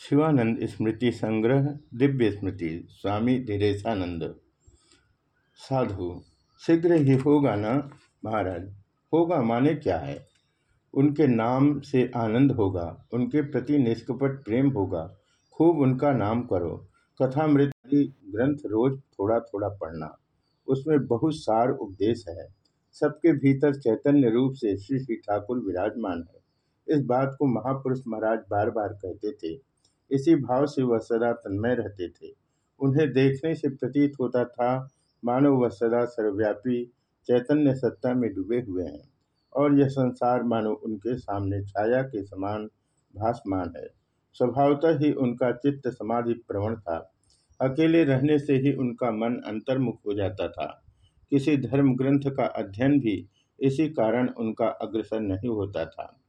शिवानंद स्मृति संग्रह, दिव्य स्मृति, स्वामी धीरेशानंद। साधु, शीघ्र ही होगा ना महाराज? होगा माने क्या है? उनके नाम से आनंद होगा, उनके प्रति निष्कपट प्रेम होगा, खूब उनका नाम करो। कथा मृत्यु ग्रंथ रोज थोड़ा थोड़ा पढ़ना, उसमें बहुत सार उपदेश है। सबके भीतर चैतन्य रूप से श्री श्री ठाकुर विराजमान है। इस बात को महापुरुष महाराज बार बार कहते थे। इसी भाव से वह सदा तन्मय रहते थे। उन्हें देखने से प्रतीत होता था मानव वह सदा सर्वव्यापी, चैतन्य सत्ता में डूबे हुए हैं। और यह संसार मानो उनके सामने छाया के समान भासमान है। स्वभावतः ही उनका चित्त समाधि प्रवण था। अकेले रहने से ही उनका मन अंतर्मुख हो जाता था। किसी धर्म ग्रंथ का अध्ययन भी इसी कारण उनका अग्रसर नहीं होता था।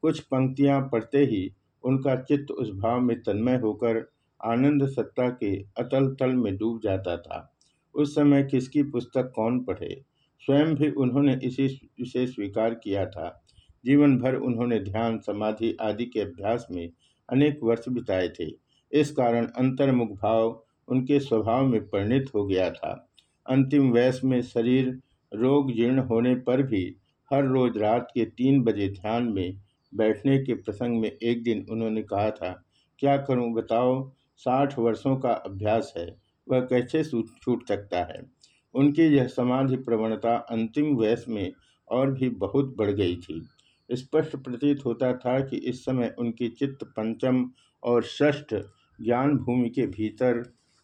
कुछ पंक्तियाँ पढ़ते ही उनका चित्त उस भाव में तन्मय होकर आनंद सत्ता के अतल तल में डूब जाता था। उस समय किसकी पुस्तक कौन पढ़े? स्वयं भी उन्होंने इसी विषय स्वीकार किया था। जीवन भर उन्होंने ध्यान, समाधि आदि के अभ्यास में अनेक वर्ष बिताए थे। इस कारण अंतर्मुख भाव उनके स्वभाव में परिणित हो गया था। अंतिम वयस में शरीर रोग जीर्ण होने पर भी हर रोज रात के तीन बजे ध्यान में बैठने के प्रसंग में एक दिन उन्होंने कहा था, क्या करूँ बताओ, साठ वर्षों का अभ्यास है, वह कैसे छूट सकता है? उनकी यह समाधि प्रवणता अंतिम वयस में और भी बहुत बढ़ गई थी। स्पष्ट प्रतीत होता था कि इस समय उनकी चित्त पंचम और षष्ठ ज्ञान भूमि के भीतर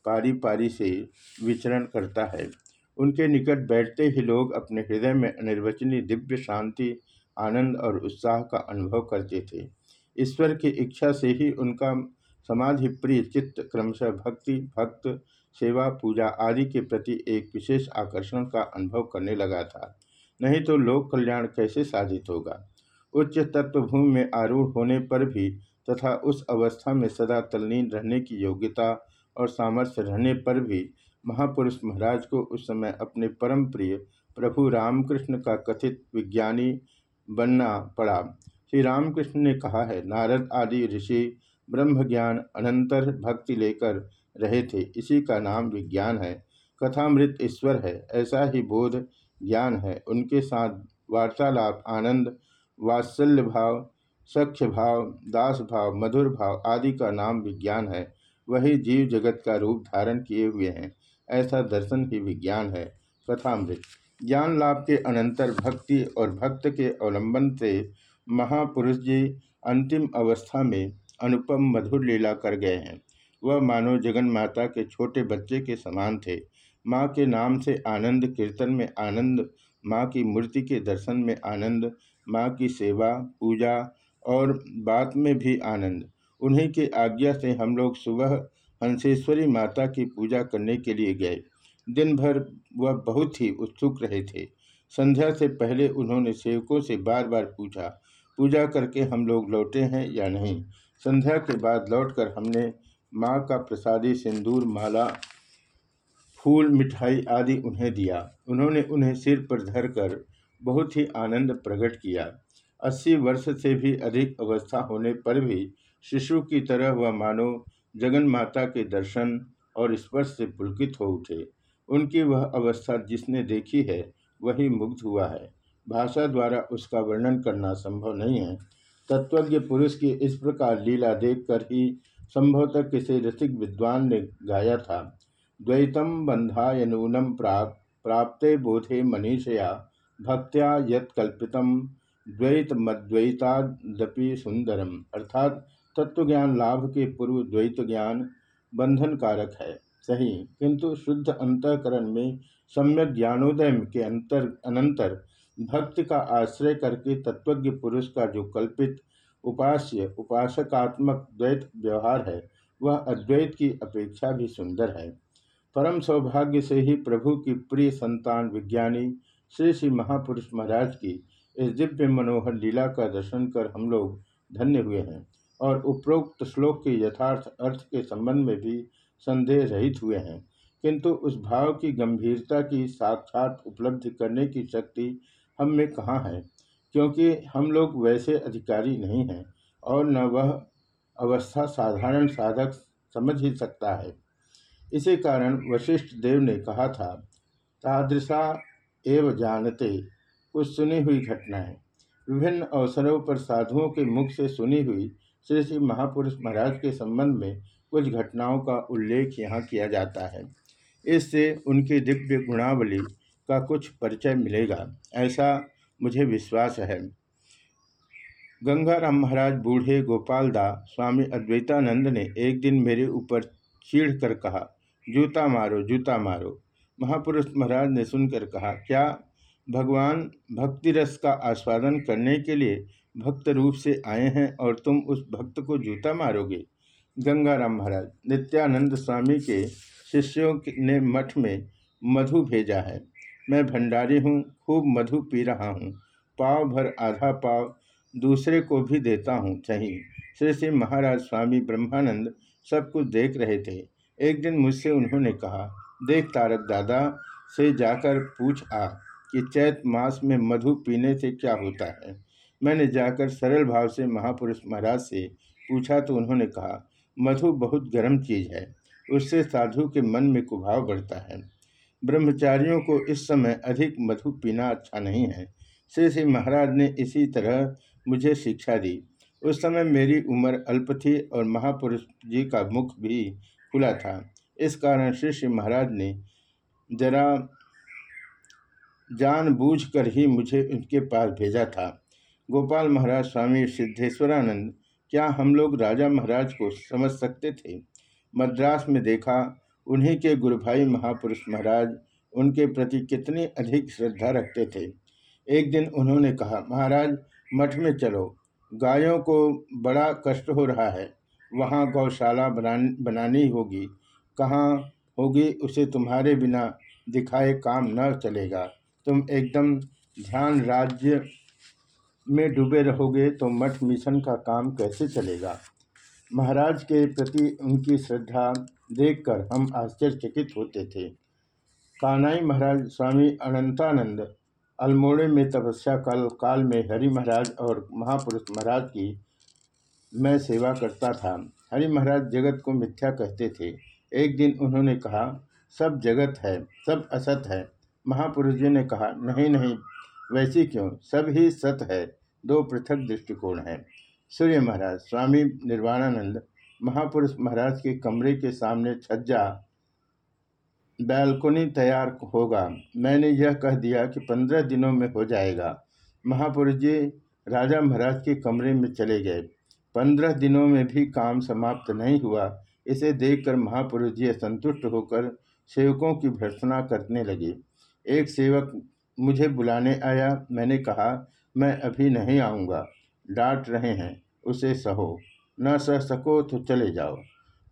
पारी पारी से विचरण करता है। उनके निकट बैठते ही लोग अपने हृदय में अनिर्वचनीय दिव्य शांति आनंद और उत्साह का अनुभव करते थे। ईश्वर की इच्छा से ही उनका समाधि प्रिय चित्त, क्रमशः भक्ति, भक्त, सेवा, पूजा आदि के प्रति एक विशेष आकर्षण का अनुभव करने लगा था। नहीं तो लोक कल्याण कैसे साधित होगा? उच्च तत्वभूमि में आरूढ़ होने पर भी तथा उस अवस्था में सदा तल्लीन रहने की योग्यता और सामर्थ्य रहने पर भी महापुरुष महाराज को उस समय अपने परम प्रिय प्रभु रामकृष्ण का कथित विज्ञानी बनना पड़ा। श्री रामकृष्ण ने कहा है, नारद आदि ऋषि ब्रह्म ज्ञान अनंतर भक्ति लेकर रहे थे, इसी का नाम विज्ञान है। कथामृत ईश्वर है, ऐसा ही बोध ज्ञान है। उनके साथ वार्तालाप, आनंद, वात्सल्य भाव, सख्य भाव, दास भाव, मधुर भाव आदि का नाम विज्ञान है। वही जीव जगत का रूप धारण किए हुए हैं, ऐसा दर्शन ही विज्ञान है। कथामृत ज्ञान लाभ के अनंतर भक्ति और भक्त के अवलंबन से महापुरुष जी अंतिम अवस्था में अनुपम मधुर लीला कर गए हैं। वह मानो जगन माता के छोटे बच्चे के समान थे। माँ के नाम से आनंद कीर्तन में आनंद, माँ की मूर्ति के दर्शन में आनंद, माँ की सेवा, पूजा और बात में भी आनंद। उन्हीं के आज्ञा से हम लोग सुबह हंसेश्वरी माता की पूजा करने के लिए गए। दिन भर वह बहुत ही उत्सुक रहे थे। संध्या से पहले उन्होंने सेवकों से बार बार पूछा, पूजा करके हम लोग लौटे हैं या नहीं? संध्या के बाद लौटकर हमने माँ का प्रसादी, सिंदूर, माला, फूल, मिठाई आदि उन्हें दिया। उन्होंने उन्हें सिर पर धरकर बहुत ही आनंद प्रकट किया। अस्सी वर्ष से भी अधिक अवस्था होने पर भी शिशु की तरह वह मानो जगन माता के दर्शन और स्पर्श से पुलकित हो उठे। उनकी वह अवस्था जिसने देखी है, वही मुग्ध हुआ है। भाषा द्वारा उसका वर्णन करना संभव नहीं है। तत्वज्ञ पुरुष की इस प्रकार लीला देखकर ही संभवतः किसी रसिक विद्वान ने गाया था। द्वैतम बंधाय नूनम प्राप, प्राप्ते बोधे मनीषया, भक्त्या यत्कल्पितम द्वैत मद्वैतादपि सुंदरम अर्थात तत्वज्ञान लाभ के पूर्व द्वैत ज्ञान बंधन कारक है। सही। किंतु शुद्ध अंतकरण में सम्यक ज्ञानोदय के अंतर, अनंतर भक्ति का आश्रय करके तत्वज्ञ पुरुष का जो कल्पित उपास्य, उपासकात्मक द्वैत व्यवहार है, वह अद्वैत की अपेक्षा भी सुंदर है। परम सौभाग्य से ही प्रभु की प्रिय संतान विज्ञानी श्री श्री महापुरुष महाराज की इस दिव्य मनोहर लीला का दर्शन कर हम लोग धन्य हुए हैं और उपरोक्त श्लोक के यथार्थ अर्थ के संबंध में भी संदेह रहित हुए हैं। किंतु उस भाव की गंभीरता की साक्षात उपलब्धि करने की शक्ति हम में कहाँ है? क्योंकि हम लोग वैसे अधिकारी नहीं हैं और न वह अवस्था साधारण साधक समझ ही सकता है। इसी कारण वशिष्ठ देव ने कहा था, तादृशा एव जानते कुछ सुनी हुई घटनाएँ। विभिन्न अवसरों पर साधुओं के मुख से सुनी हुई श्री श्री महापुरुष महाराज के संबंध में कुछ घटनाओं का उल्लेख यहाँ किया जाता है। इससे उनकी दिव्य गुणावली का कुछ परिचय मिलेगा, ऐसा मुझे विश्वास है। गंगाराम महाराज बूढ़े गोपाल दा स्वामी अद्वैतानंद ने एक दिन मेरे ऊपर चीढ़ कर कहा, जूता मारो जूता मारो। महापुरुष महाराज ने सुनकर कहा, क्या भगवान भक्ति रस का आस्वादन करने के लिए भक्त रूप से आए हैं और तुम उस भक्त को जूता मारोगे? गंगाराम महाराज, नित्यानंद स्वामी के शिष्यों ने मठ में मधु भेजा है। मैं भंडारी हूँ, खूब मधु पी रहा हूँ। पाव भर आधा पाव दूसरे को भी देता हूँ चाहिए श्री श्री महाराज स्वामी ब्रह्मानंद सब कुछ देख रहे थे। एक दिन मुझसे उन्होंने कहा, देख तारक दादा, से जाकर पूछ आ कि चैत मास में मधु पीने से क्या होता है? मैंने जाकर सरल भाव से महापुरुष महाराज से पूछा तो उन्होंने कहा मधु बहुत गर्म चीज़ है, उससे साधु के मन में कुभाव बढ़ता है। ब्रह्मचारियों को इस समय अधिक मधु पीना अच्छा नहीं है। श्री श्री महाराज ने इसी तरह मुझे शिक्षा दी। उस समय मेरी उम्र अल्प थी और महापुरुष जी का मुख भी खुला था। इस कारण श्री श्री महाराज ने जरा जानबूझकर ही मुझे उनके पास भेजा था। गोपाल महाराज स्वामी सिद्धेश्वरानंद क्या हम लोग राजा महाराज को समझ सकते थे? मद्रास में देखा, उन्हीं के गुरु भाई महापुरुष महाराज उनके प्रति कितनी अधिक श्रद्धा रखते थे। एक दिन उन्होंने कहा, महाराज, मठ में चलो। गायों को बड़ा कष्ट हो रहा है। वहाँ गौशाला बनानी होगी। कहाँ होगी उसे तुम्हारे बिना दिखाए काम न चलेगा। तुम एकदम ध्यान राज्य में डूबे रहोगे तो मठ मिशन का काम कैसे चलेगा? महाराज के प्रति उनकी श्रद्धा देखकर हम आश्चर्यचकित होते थे। कानाई महाराज, स्वामी अनंतानंद, अल्मोड़े में तपस्या काल काल में हरि महाराज और महापुरुष महाराज की मैं सेवा करता था। हरि महाराज जगत को मिथ्या कहते थे। एक दिन उन्होंने कहा, सब जगत है, सब असत है। महापुरुष जी ने कहा, नहीं नहीं, वैसी क्यों? सब ही सत है। दो पृथक दृष्टिकोण है। सूर्य महाराज, स्वामी निर्वाणानंद, महापुरुष महाराज के कमरे के सामने छज्जा बैल्कोनी तैयार होगा। मैंने यह कह दिया कि पंद्रह दिनों में हो जाएगा। महापुरुष जी, राजा महाराज के कमरे में चले गए। पंद्रह दिनों में भी काम समाप्त नहीं हुआ। इसे देखकर महापुरुष जी संतुष्ट होकर सेवकों की भर्सना करने लगे। एक सेवक मुझे बुलाने आया। मैंने कहा मैं अभी नहीं आऊँगा। डांट रहे हैं, उसे सहो। न सह सको तो चले जाओ।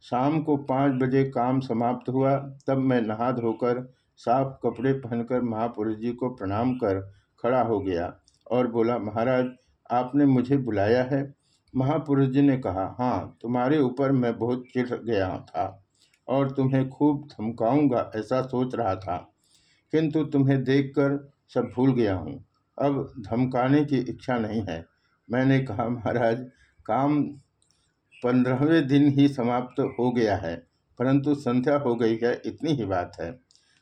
शाम को पाँच बजे काम समाप्त हुआ, तब मैं नहा धोकर साफ़ कपड़े पहनकर महापुरुष जी को प्रणाम कर खड़ा हो गया और बोला, महाराज, आपने मुझे बुलाया है? महापुरुष जी ने कहा हाँ तुम्हारे ऊपर मैं बहुत चिढ़ गया था और तुम्हें खूब धमकाऊँगा, ऐसा सोच रहा था। किंतु तुम्हें देखकर सब भूल गया हूँ। अब धमकाने की इच्छा नहीं है। मैंने कहा, महाराज, काम पंद्रहवें दिन ही समाप्त हो गया है, परंतु संध्या हो गई है, इतनी ही बात है।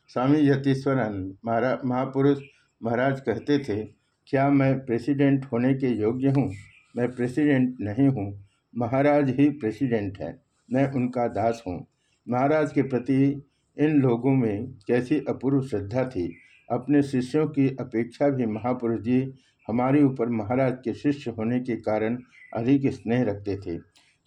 स्वामी यतीश्वरन महाराज महापुरुष महाराज कहते थे, क्या मैं प्रेसिडेंट होने के योग्य हूँ? मैं प्रेसिडेंट नहीं हूँ। महाराज ही प्रेसिडेंट है। मैं उनका दास हूँ। महाराज के प्रति इन लोगों में कैसी अपूर्व श्रद्धा थी। अपने शिष्यों की अपेक्षा भी महापुरुष जी हमारे ऊपर महाराज के शिष्य होने के कारण अधिक स्नेह रखते थे।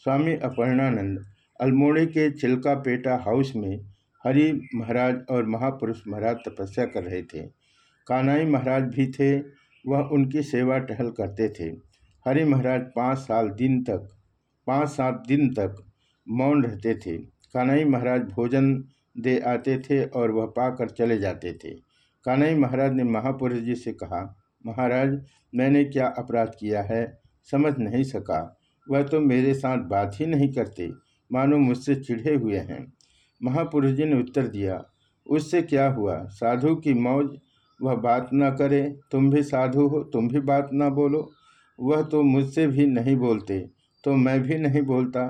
स्वामी अपर्णानंद, अल्मोड़े के चिल्कापेटा हाउस में हरि महाराज और महापुरुष महाराज तपस्या कर रहे थे। कानाई महाराज भी थे, वह उनकी सेवा टहल करते थे। हरि महाराज पाँच साल दिन तक, पाँच सात दिन तक मौन रहते थे। कानाई महाराज भोजन दे आते थे और वह पाकर चले जाते थे। कानाई महाराज ने महापुरुष जी से कहा, महाराज, मैंने क्या अपराध किया है? समझ नहीं सका। वह तो मेरे साथ बात ही नहीं करते। मानो मुझसे चिढ़े हुए हैं। महापुरुष जी ने उत्तर दिया, उससे क्या हुआ? साधु की मौज? वह बात ना करे, तुम भी साधु हो, तुम भी बात ना बोलो। वह तो मुझसे भी नहीं बोलते तो मैं भी नहीं बोलता।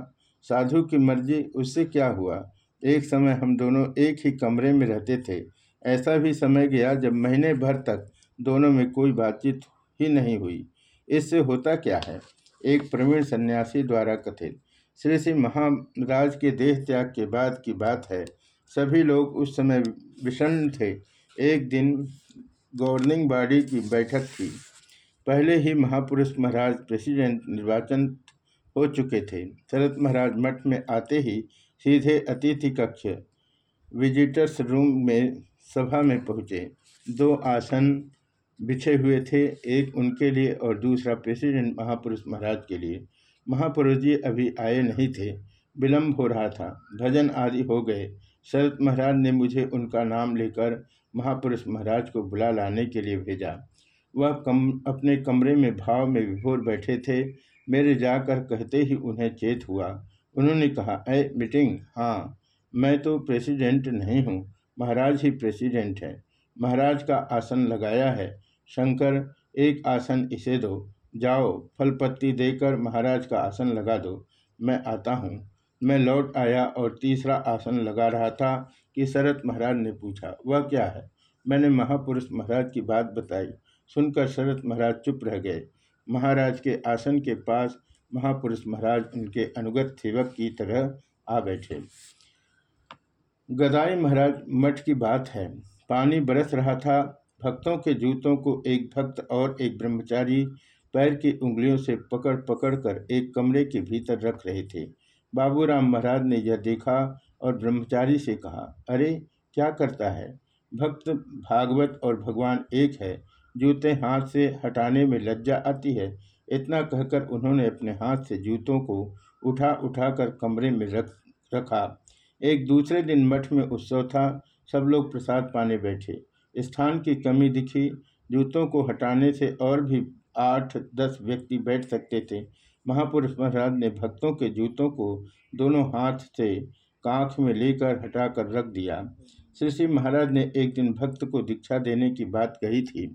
साधु की मर्ज़ी, उससे क्या हुआ? एक समय हम दोनों एक ही कमरे में रहते थे। ऐसा भी समय गया जब महीने भर तक दोनों में कोई बातचीत ही नहीं हुई। इससे होता क्या है? एक प्रवीण सन्यासी द्वारा कथित। श्री श्री महाराज के देह त्याग के बाद की बात है। सभी लोग उस समय विषण थे। एक दिन गवर्निंग बॉडी की बैठक थी। पहले ही महापुरुष महाराज प्रेसिडेंट निर्वाचन हो चुके थे। शरद महाराज मठ में आते ही सीधे अतिथि कक्ष, विजिटर्स रूम में सभा में पहुँचे। दो आसन बिछे हुए थे, एक उनके लिए और दूसरा प्रेसिडेंट महापुरुष महाराज के लिए। महापुरुष जी अभी आए नहीं थे। विलम्ब हो रहा था। भजन आदि हो गए। शरत महाराज ने मुझे उनका नाम लेकर महापुरुष महाराज को बुला लाने के लिए भेजा। वह कम, अपने कमरे में भाव में विभोर बैठे थे। मेरे जाकर कहते ही उन्हें चेत हुआ। उन्होंने कहा अय मीटिंग? हाँ मैं तो प्रेसिडेंट नहीं हूँ। महाराज ही प्रेसिडेंट हैं। महाराज का आसन लगाया है। शंकर, एक आसन इसे दो। जाओ फल पत्ती देकर महाराज का आसन लगा दो। मैं आता हूँ। मैं लौट आया और तीसरा आसन लगा रहा था कि शरद महाराज ने पूछा, वह क्या है? मैंने महापुरुष महाराज की बात बताई। सुनकर शरद महाराज चुप रह गए। महाराज के आसन के पास महापुरुष महाराज उनके अनुगत सेवक की तरह आ बैठे। गदाई महाराज, मठ की बात है। पानी बरस रहा था। भक्तों के जूतों को एक भक्त और एक ब्रह्मचारी पैर की उंगलियों से पकड़ पकड़ कर एक कमरे के भीतर रख रहे थे। बाबूराम महाराज ने यह देखा और ब्रह्मचारी से कहा, अरे, क्या करता है? भक्त भागवत और भगवान एक है। जूते हाथ से हटाने में लज्जा आती है। इतना कहकर उन्होंने अपने हाथ से जूतों को उठा उठा कर कमरे में रख, रखा। एक दूसरे दिन मठ में उत्सव था। सब लोग प्रसाद पाने बैठे। स्थान की कमी दिखी। जूतों को हटाने से और भी आठ दस व्यक्ति बैठ सकते थे। महापुरुष महाराज ने भक्तों के जूतों को दोनों हाथ से कांख में लेकर हटाकर रख दिया। श्री श्री महाराज ने एक दिन भक्त को दीक्षा देने की बात कही थी।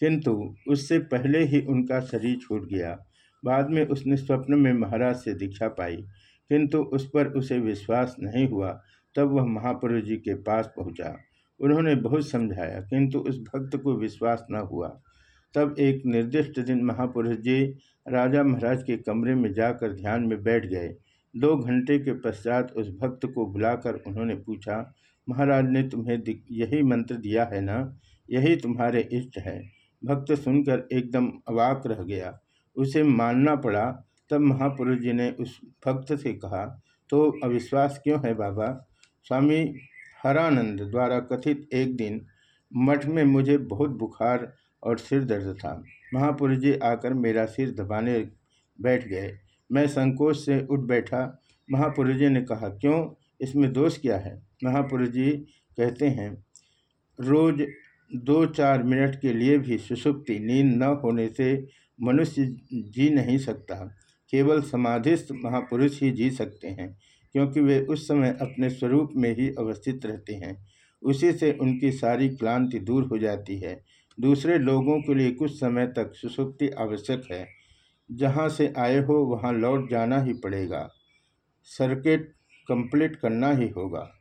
किंतु उससे पहले ही उनका शरीर छूट गया। बाद में उसने स्वप्न में महाराज से दीक्षा पाई। किंतु उस पर उसे विश्वास नहीं हुआ, तब वह महापुरुष जी के पास पहुँचा। उन्होंने बहुत समझाया, किंतु उस भक्त को विश्वास न हुआ। तब एक निर्दिष्ट दिन महापुरुष जी राजा महाराज के कमरे में जाकर ध्यान में बैठ गए। दो घंटे के पश्चात उस भक्त को बुलाकर उन्होंने पूछा, महाराज ने तुम्हें यही मंत्र दिया है ना? यही तुम्हारे इष्ट है। भक्त सुनकर एकदम अवाक रह गया। उसे मानना पड़ा तब महापुरुष जी ने उस भक्त से कहा तो अविश्वास क्यों है बाबा? स्वामी हरानंद द्वारा कथित एक दिन मठ में मुझे बहुत बुखार और सिर दर्द था। महापुरुष जी आकर मेरा सिर दबाने बैठ गए। मैं संकोच से उठ बैठा। महापुरुष जी ने कहा, क्यों? इसमें दोष क्या है? महापुरुष जी कहते हैं, रोज दो चार मिनट के लिए भी सुसुप्ति नींद न होने से मनुष्य जी नहीं सकता। केवल समाधिस्थ महापुरुष ही जी सकते हैं, क्योंकि वे उस समय अपने स्वरूप में ही अवस्थित रहते हैं। उसी से उनकी सारी क्लांति दूर हो जाती है। दूसरे लोगों के लिए कुछ समय तक सुसुप्ति आवश्यक है। जहाँ से आए हो, वहाँ लौट जाना ही पड़ेगा। सर्किट कंप्लीट करना ही होगा।